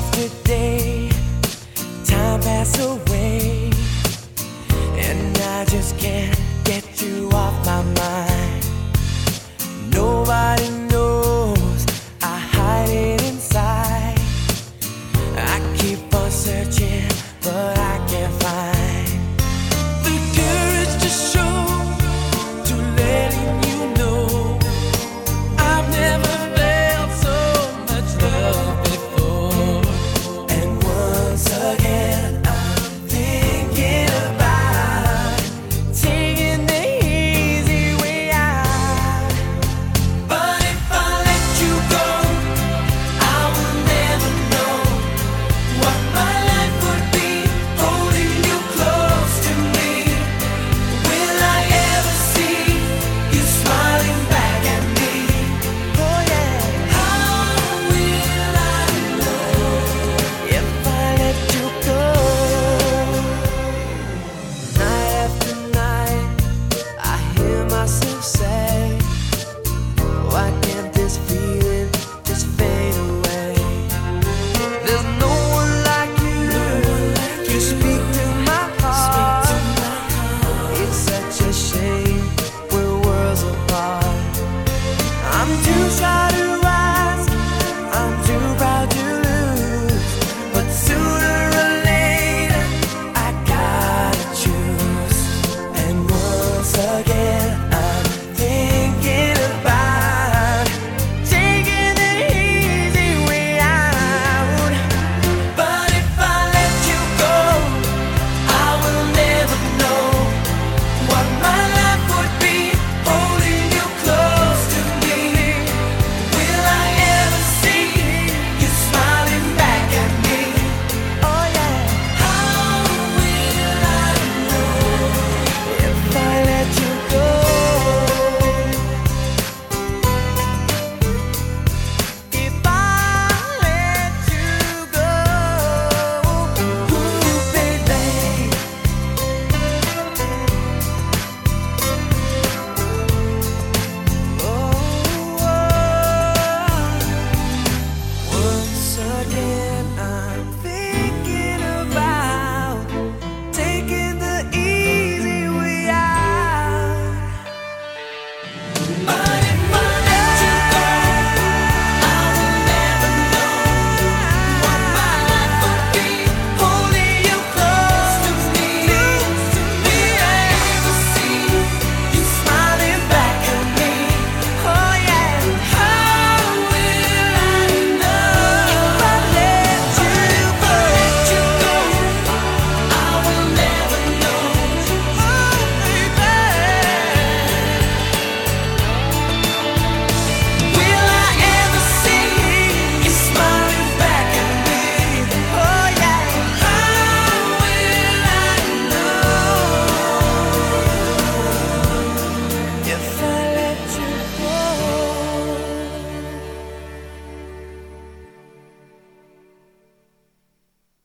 after day, to shine.